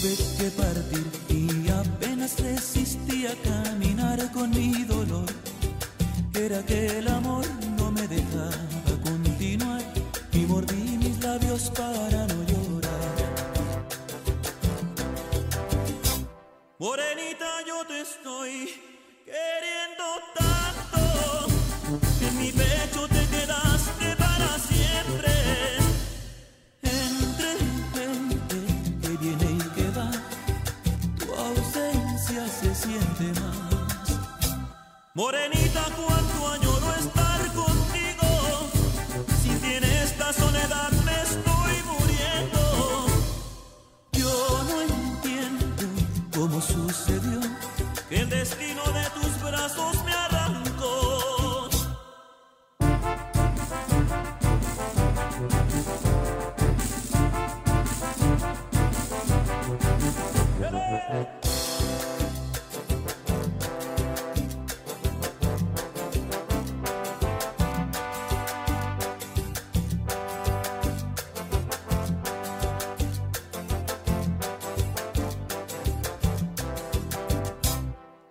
Tuve que partir y apenas resistí a caminar con mi dolor. Era que el amor no me dejaba continuar y mordí mis labios para no llorar. Morenita, yo te estoy queriendo Morenita, cuánto añoro estar contigo. Si tiene esta soledad me estoy muriendo. Yo no entiendo cómo sucedió que el destino de tus brazos me arrancó.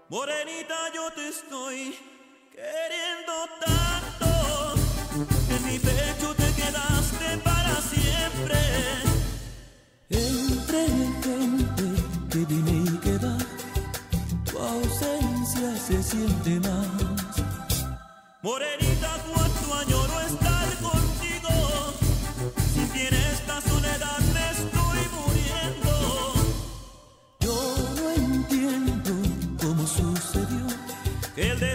Morenita, yo te estoy queriendo tanto. En mi pecho te quedaste para siempre. Entre gente que viene y que va, tu ausencia se siente más. Morenita, cuánto añoro estar contigo. Si tiene esta soledad me el